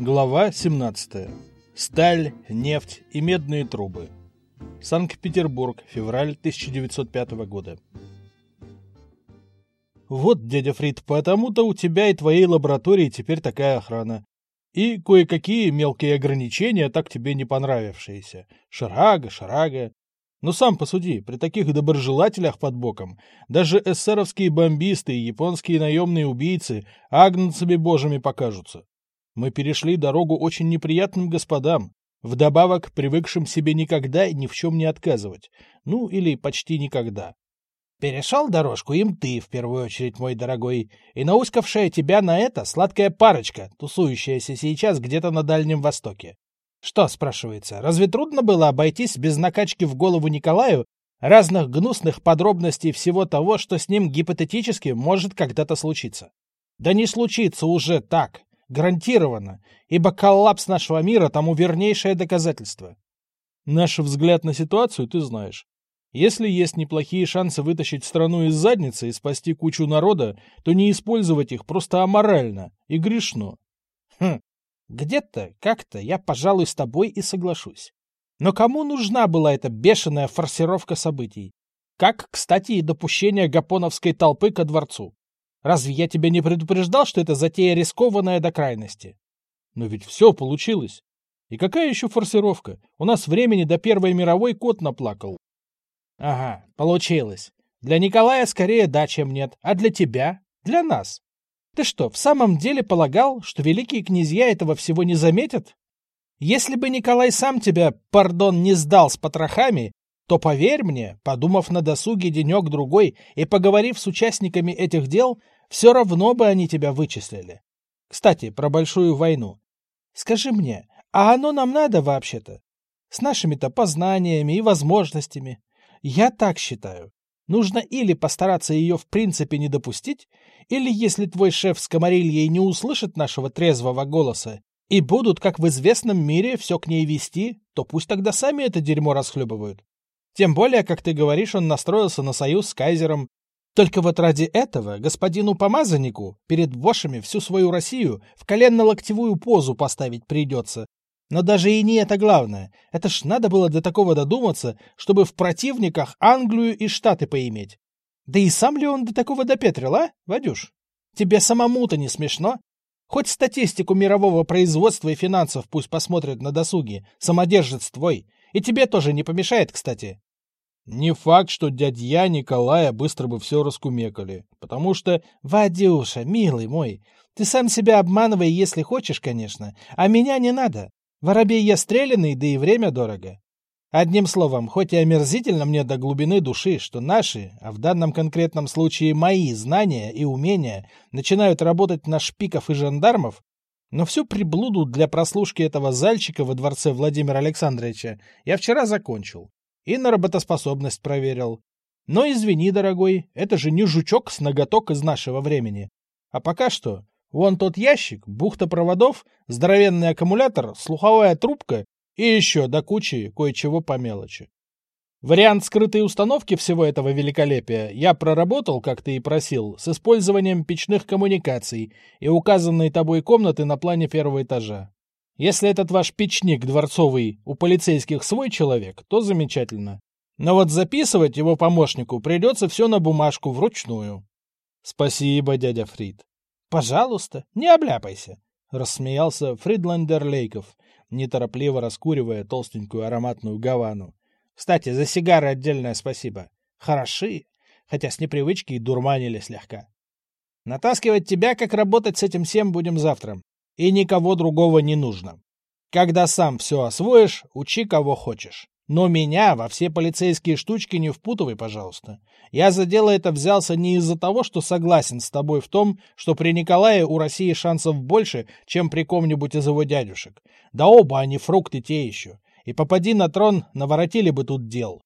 Глава 17. Сталь, нефть и медные трубы. Санкт-Петербург, февраль 1905 года. Вот, дядя Фрид, потому-то у тебя и твоей лаборатории теперь такая охрана. И кое-какие мелкие ограничения, так тебе не понравившиеся. Шарага, шарага. Но сам посуди, при таких доброжелателях под боком, даже эсеровские бомбисты и японские наемные убийцы агнцами божьими покажутся. Мы перешли дорогу очень неприятным господам, вдобавок привыкшим себе никогда и ни в чем не отказывать, ну или почти никогда. Перешел дорожку им ты, в первую очередь, мой дорогой, и науськавшая тебя на это сладкая парочка, тусующаяся сейчас где-то на Дальнем Востоке. Что, спрашивается, разве трудно было обойтись без накачки в голову Николаю разных гнусных подробностей всего того, что с ним гипотетически может когда-то случиться? Да не случится уже так, Гарантированно, ибо коллапс нашего мира тому вернейшее доказательство. Наш взгляд на ситуацию ты знаешь. Если есть неплохие шансы вытащить страну из задницы и спасти кучу народа, то не использовать их просто аморально и грешно. Хм, где-то, как-то я, пожалуй, с тобой и соглашусь. Но кому нужна была эта бешеная форсировка событий? Как, кстати, и допущение гапоновской толпы ко дворцу. Разве я тебя не предупреждал, что это затея рискованная до крайности? Но ведь все получилось. И какая еще форсировка? У нас времени до Первой мировой кот наплакал. Ага, получилось. Для Николая скорее да, чем нет. А для тебя? Для нас. Ты что, в самом деле полагал, что великие князья этого всего не заметят? Если бы Николай сам тебя, пардон, не сдал с потрохами, то поверь мне, подумав на досуге денек-другой и поговорив с участниками этих дел, все равно бы они тебя вычислили. Кстати, про большую войну. Скажи мне, а оно нам надо вообще-то? С нашими-то познаниями и возможностями. Я так считаю. Нужно или постараться ее в принципе не допустить, или если твой шеф с комарильей не услышит нашего трезвого голоса и будут, как в известном мире, все к ней вести, то пусть тогда сами это дерьмо расхлебывают. Тем более, как ты говоришь, он настроился на союз с кайзером. Только вот ради этого господину помазаннику перед вошами всю свою Россию в коленно-локтевую позу поставить придется. Но даже и не это главное. Это ж надо было до такого додуматься, чтобы в противниках Англию и Штаты поиметь. Да и сам ли он до такого допетрил, а, Вадюш? Тебе самому-то не смешно? Хоть статистику мирового производства и финансов пусть посмотрят на досуге, самодержец твой, и тебе тоже не помешает, кстати. Не факт, что дядья Николая быстро бы все раскумекали, потому что... Вадюша, милый мой, ты сам себя обманывай, если хочешь, конечно, а меня не надо. Воробей я стрелянный, да и время дорого. Одним словом, хоть и омерзительно мне до глубины души, что наши, а в данном конкретном случае мои знания и умения начинают работать на шпиков и жандармов, но всю приблуду для прослушки этого зальчика во дворце Владимира Александровича я вчера закончил. И на работоспособность проверил. Но извини, дорогой, это же не жучок с ноготок из нашего времени. А пока что, вон тот ящик, бухта проводов, здоровенный аккумулятор, слуховая трубка и еще до кучи кое-чего по мелочи. Вариант скрытой установки всего этого великолепия я проработал, как ты и просил, с использованием печных коммуникаций и указанной тобой комнаты на плане первого этажа. Если этот ваш печник дворцовый у полицейских свой человек, то замечательно. Но вот записывать его помощнику придется все на бумажку вручную. Спасибо, дядя Фрид. Пожалуйста, не обляпайся, рассмеялся Фридландер Лейков, неторопливо раскуривая толстенькую ароматную гавану. Кстати, за сигары отдельное спасибо. Хороши, хотя с непривычки и дурманили слегка. Натаскивать тебя, как работать с этим всем, будем завтра. И никого другого не нужно. Когда сам все освоишь, учи кого хочешь. Но меня во все полицейские штучки не впутывай, пожалуйста. Я за дело это взялся не из-за того, что согласен с тобой в том, что при Николае у России шансов больше, чем при ком-нибудь из его дядюшек. Да оба они фрукты те еще и попади на трон, наворотили бы тут дел.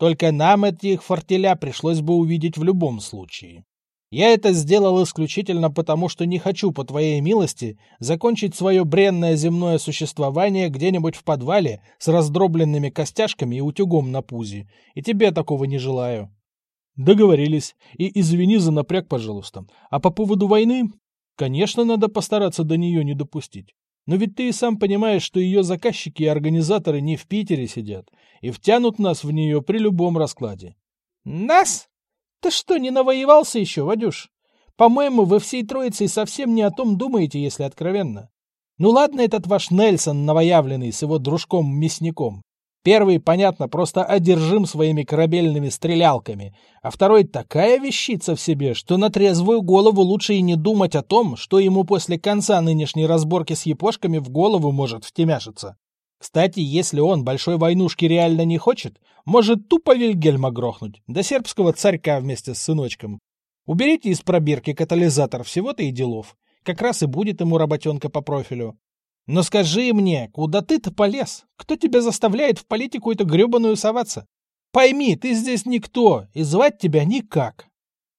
Только нам этих фортеля пришлось бы увидеть в любом случае. Я это сделал исключительно потому, что не хочу, по твоей милости, закончить свое бренное земное существование где-нибудь в подвале с раздробленными костяшками и утюгом на пузе, и тебе такого не желаю. Договорились. И извини за напряг, пожалуйста. А по поводу войны? Конечно, надо постараться до нее не допустить. Но ведь ты и сам понимаешь, что ее заказчики и организаторы не в Питере сидят и втянут нас в нее при любом раскладе. Нас? Ты что, не навоевался еще, Вадюш? По-моему, вы всей троицей совсем не о том думаете, если откровенно. Ну ладно, этот ваш Нельсон новоявленный с его дружком-мясником. Первый, понятно, просто одержим своими корабельными стрелялками, а второй такая вещица в себе, что на трезвую голову лучше и не думать о том, что ему после конца нынешней разборки с япошками в голову может втемяшиться. Кстати, если он большой войнушки реально не хочет, может тупо Вильгельма грохнуть, да сербского царька вместе с сыночком. Уберите из пробирки катализатор всего-то и делов. Как раз и будет ему работенка по профилю. Но скажи мне, куда ты-то полез? Кто тебя заставляет в политику эту гребаную соваться? Пойми, ты здесь никто, и звать тебя никак.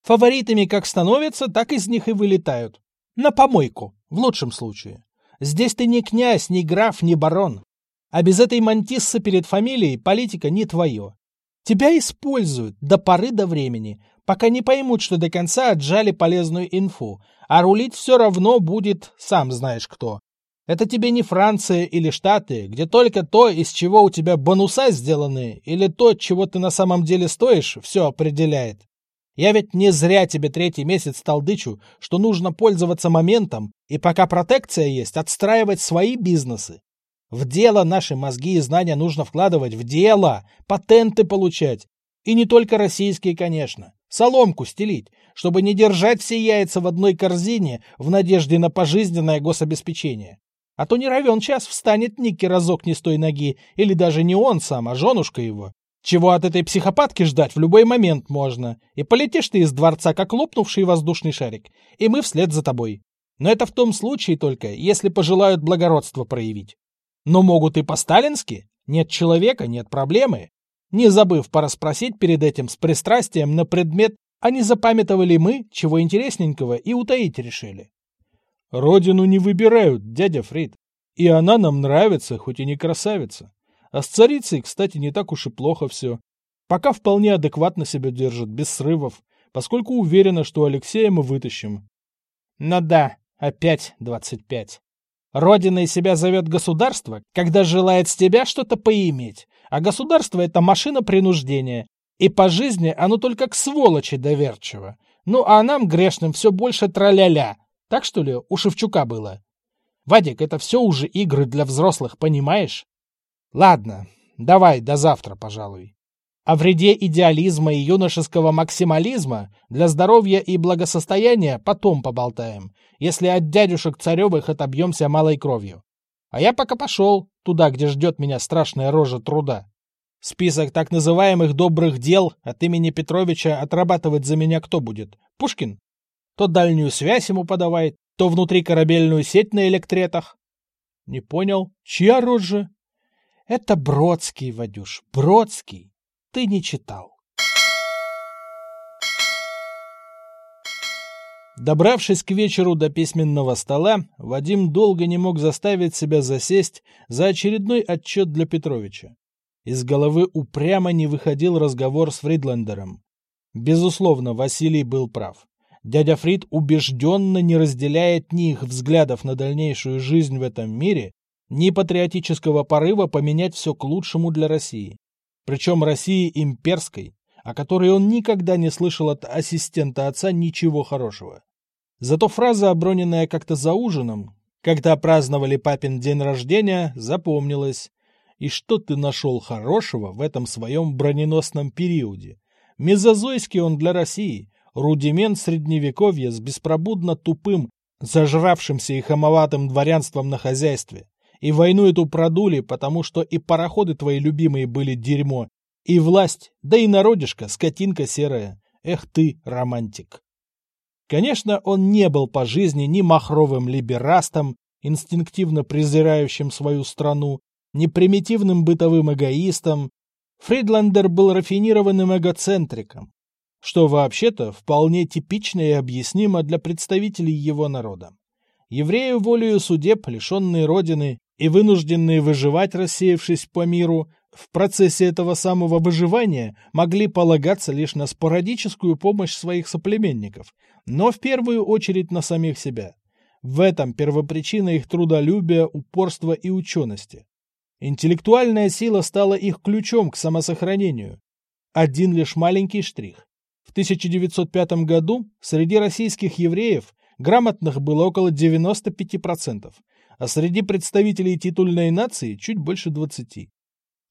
Фаворитами как становятся, так из них и вылетают. На помойку, в лучшем случае. Здесь ты не князь, не граф, не барон. А без этой мантиссы перед фамилией политика не твое. Тебя используют до поры до времени, пока не поймут, что до конца отжали полезную инфу, а рулить все равно будет сам знаешь кто. Это тебе не Франция или Штаты, где только то, из чего у тебя бонуса сделаны, или то, чего ты на самом деле стоишь, все определяет. Я ведь не зря тебе третий месяц толдычу, что нужно пользоваться моментом и пока протекция есть, отстраивать свои бизнесы. В дело наши мозги и знания нужно вкладывать, в дело, патенты получать. И не только российские, конечно. Соломку стелить, чтобы не держать все яйца в одной корзине в надежде на пожизненное гособеспечение. А то не равен час встанет Ники разок не с той ноги, или даже не он сам, а женушка его. Чего от этой психопатки ждать в любой момент можно. И полетишь ты из дворца, как лопнувший воздушный шарик, и мы вслед за тобой. Но это в том случае только, если пожелают благородство проявить. Но могут и по-сталински. Нет человека, нет проблемы. Не забыв пораспросить перед этим с пристрастием на предмет, а не запамятовали мы, чего интересненького, и утаить решили. Родину не выбирают, дядя Фрид. И она нам нравится, хоть и не красавица. А с царицей, кстати, не так уж и плохо все. Пока вполне адекватно себя держит, без срывов, поскольку уверена, что Алексея мы вытащим. Ну да, опять двадцать пять. Родина из себя зовет государство, когда желает с тебя что-то поиметь, а государство — это машина принуждения, и по жизни оно только к сволочи доверчиво. Ну а нам, грешным, все больше траля-ля, так что ли у Шевчука было? Вадик, это все уже игры для взрослых, понимаешь? Ладно, давай до завтра, пожалуй. О вреде идеализма и юношеского максимализма для здоровья и благосостояния потом поболтаем, если от дядюшек Царевых отобьемся малой кровью. А я пока пошел туда, где ждет меня страшная рожа труда. Список так называемых добрых дел от имени Петровича отрабатывать за меня кто будет? Пушкин? То дальнюю связь ему подавай, то внутри корабельную сеть на электретах. Не понял, чья рожа? Это Бродский, Вадюш, Бродский. Ты не читал. Добравшись к вечеру до письменного стола, Вадим долго не мог заставить себя засесть за очередной отчет для Петровича. Из головы упрямо не выходил разговор с Фридлендером. Безусловно, Василий был прав. Дядя Фрид убежденно не разделяет ни их взглядов на дальнейшую жизнь в этом мире, ни патриотического порыва поменять все к лучшему для России. Причем России имперской, о которой он никогда не слышал от ассистента отца ничего хорошего. Зато фраза, оброненная как-то за ужином, когда праздновали папин день рождения, запомнилась. И что ты нашел хорошего в этом своем броненосном периоде? Мезозойский он для России, рудимент средневековья с беспробудно тупым, зажравшимся и хамоватым дворянством на хозяйстве. И войну эту продули, потому что и пароходы твои любимые были дерьмо, и власть, да и народишко, скотинка серая. Эх ты, романтик. Конечно, он не был по жизни ни махровым либерастом, инстинктивно презирающим свою страну, ни примитивным бытовым эгоистом. Фридландер был рафинированным эгоцентриком, что вообще-то вполне типично и объяснимо для представителей его народа. Евреи волею судеб, лишенные родины и вынужденные выживать, рассеявшись по миру, в процессе этого самого выживания могли полагаться лишь на спорадическую помощь своих соплеменников, но в первую очередь на самих себя. В этом первопричина их трудолюбия, упорства и учености. Интеллектуальная сила стала их ключом к самосохранению. Один лишь маленький штрих. В 1905 году среди российских евреев грамотных было около 95%, а среди представителей титульной нации чуть больше 20%.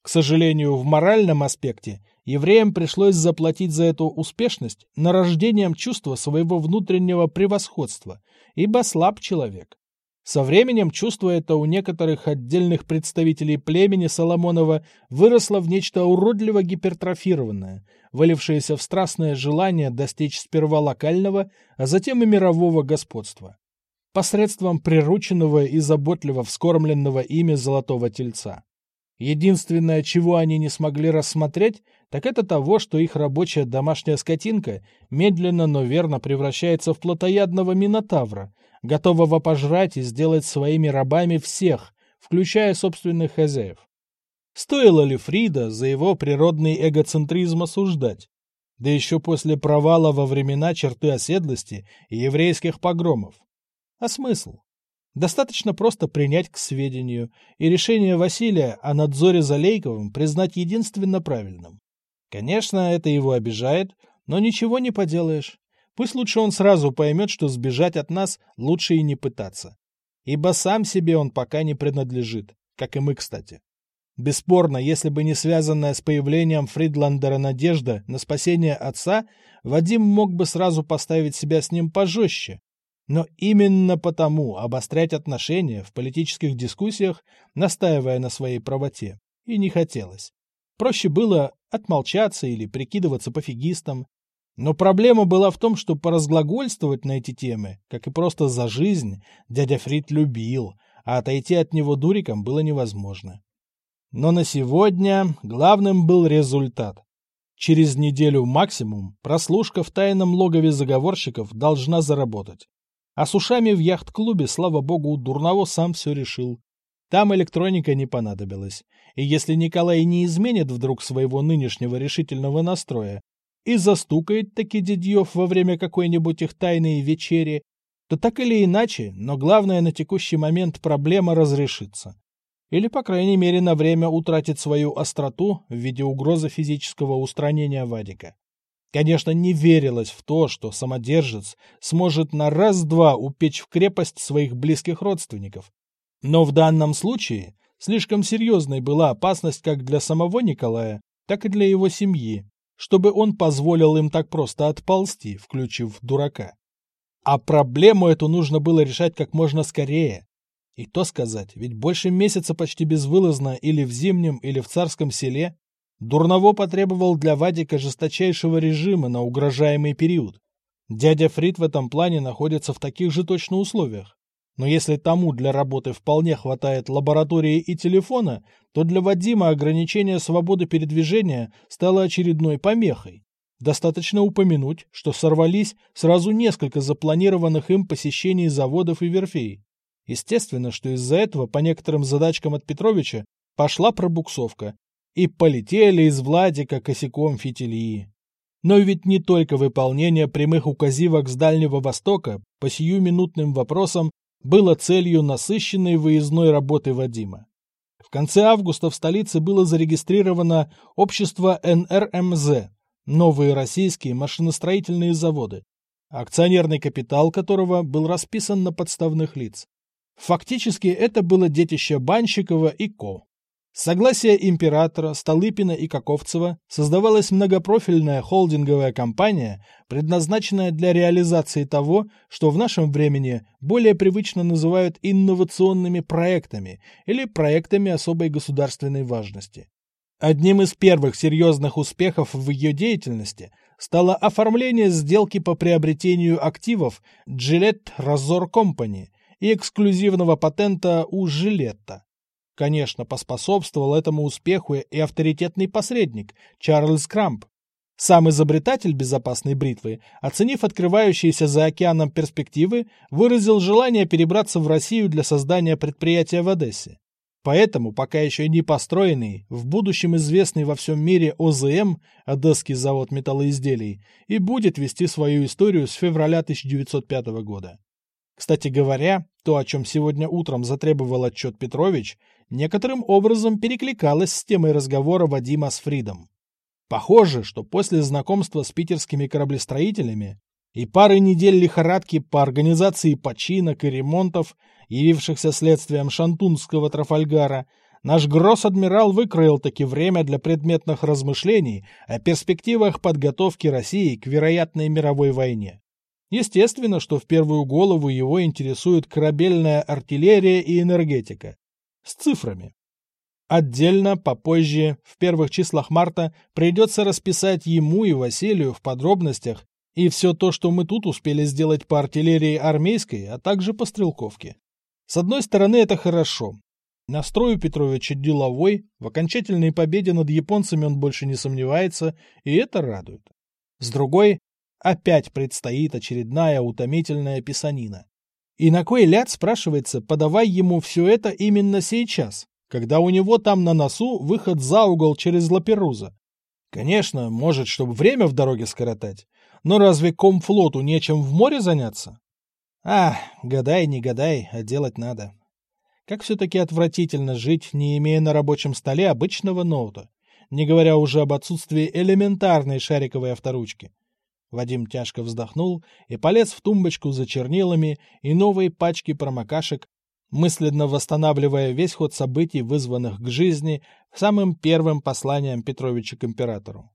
К сожалению, в моральном аспекте евреям пришлось заплатить за эту успешность нарождением чувства своего внутреннего превосходства, ибо слаб человек. Со временем чувство это у некоторых отдельных представителей племени Соломонова выросло в нечто уродливо гипертрофированное, вылившееся в страстное желание достичь сперва локального, а затем и мирового господства. Посредством прирученного и заботливо вскормленного ими золотого тельца. Единственное, чего они не смогли рассмотреть, так это того, что их рабочая домашняя скотинка медленно, но верно превращается в плотоядного минотавра, готового пожрать и сделать своими рабами всех, включая собственных хозяев. Стоило ли Фрида за его природный эгоцентризм осуждать? Да еще после провала во времена черты оседлости и еврейских погромов. А смысл? Достаточно просто принять к сведению и решение Василия о надзоре за Лейковым признать единственно правильным. Конечно, это его обижает, но ничего не поделаешь. Пусть лучше он сразу поймет, что сбежать от нас лучше и не пытаться. Ибо сам себе он пока не принадлежит, как и мы, кстати. Бесспорно, если бы не связанная с появлением Фридландера надежда на спасение отца, Вадим мог бы сразу поставить себя с ним пожестче, но именно потому обострять отношения в политических дискуссиях, настаивая на своей правоте, и не хотелось. Проще было отмолчаться или прикидываться пофигистом. Но проблема была в том, что поразглагольствовать на эти темы, как и просто за жизнь, дядя Фрид любил, а отойти от него дуриком было невозможно. Но на сегодня главным был результат. Через неделю максимум прослушка в тайном логове заговорщиков должна заработать. А с ушами в яхт-клубе, слава богу, у Дурново сам все решил. Там электроника не понадобилась. И если Николай не изменит вдруг своего нынешнего решительного настроя и застукает таки дедьев во время какой-нибудь их тайной вечери, то так или иначе, но главное на текущий момент проблема разрешится. Или, по крайней мере, на время утратит свою остроту в виде угрозы физического устранения Вадика. Конечно, не верилось в то, что самодержец сможет на раз-два упечь в крепость своих близких родственников. Но в данном случае слишком серьезной была опасность как для самого Николая, так и для его семьи, чтобы он позволил им так просто отползти, включив дурака. А проблему эту нужно было решать как можно скорее. И то сказать, ведь больше месяца почти безвылазно или в Зимнем, или в Царском селе Дурново потребовал для Вадика жесточайшего режима на угрожаемый период. Дядя Фрид в этом плане находится в таких же точно условиях. Но если тому для работы вполне хватает лаборатории и телефона, то для Вадима ограничение свободы передвижения стало очередной помехой. Достаточно упомянуть, что сорвались сразу несколько запланированных им посещений заводов и верфей. Естественно, что из-за этого по некоторым задачкам от Петровича пошла пробуксовка, и полетели из Владика косяком фитилии. Но ведь не только выполнение прямых указивок с Дальнего Востока по сиюминутным вопросам было целью насыщенной выездной работы Вадима. В конце августа в столице было зарегистрировано общество НРМЗ – Новые российские машиностроительные заводы, акционерный капитал которого был расписан на подставных лиц. Фактически это было детище Банщикова и Ко. Согласие императора, Столыпина и Каковцева создавалась многопрофильная холдинговая компания, предназначенная для реализации того, что в нашем времени более привычно называют инновационными проектами или проектами особой государственной важности. Одним из первых серьезных успехов в ее деятельности стало оформление сделки по приобретению активов Gillette Razor Company и эксклюзивного патента у Жилетта. Конечно, поспособствовал этому успеху и авторитетный посредник Чарльз Крамп. Сам изобретатель безопасной бритвы, оценив открывающиеся за океаном перспективы, выразил желание перебраться в Россию для создания предприятия в Одессе. Поэтому, пока еще не построенный, в будущем известный во всем мире ОЗМ, Одесский завод металлоизделий, и будет вести свою историю с февраля 1905 года. Кстати говоря, то, о чем сегодня утром затребовал отчет Петрович, некоторым образом перекликалось с темой разговора Вадима с Фридом. Похоже, что после знакомства с питерскими кораблестроителями и пары недель лихорадки по организации починок и ремонтов, явившихся следствием шантунского Трафальгара, наш гросс-адмирал выкроил таки время для предметных размышлений о перспективах подготовки России к вероятной мировой войне. Естественно, что в первую голову его интересует корабельная артиллерия и энергетика. С цифрами. Отдельно, попозже, в первых числах марта, придется расписать ему и Василию в подробностях и все то, что мы тут успели сделать по артиллерии армейской, а также по стрелковке. С одной стороны, это хорошо. Настрой Петровича деловой, в окончательной победе над японцами он больше не сомневается, и это радует. С другой, опять предстоит очередная утомительная писанина. И на кой ляд, спрашивается, подавай ему все это именно сейчас, когда у него там на носу выход за угол через Лаперуза. Конечно, может, чтобы время в дороге скоротать, но разве комфлоту нечем в море заняться? А, гадай, не гадай, а делать надо. Как все-таки отвратительно жить, не имея на рабочем столе обычного ноута, не говоря уже об отсутствии элементарной шариковой авторучки. Вадим тяжко вздохнул и полез в тумбочку за чернилами и новые пачки промокашек, мысленно восстанавливая весь ход событий, вызванных к жизни самым первым посланием Петровича к императору.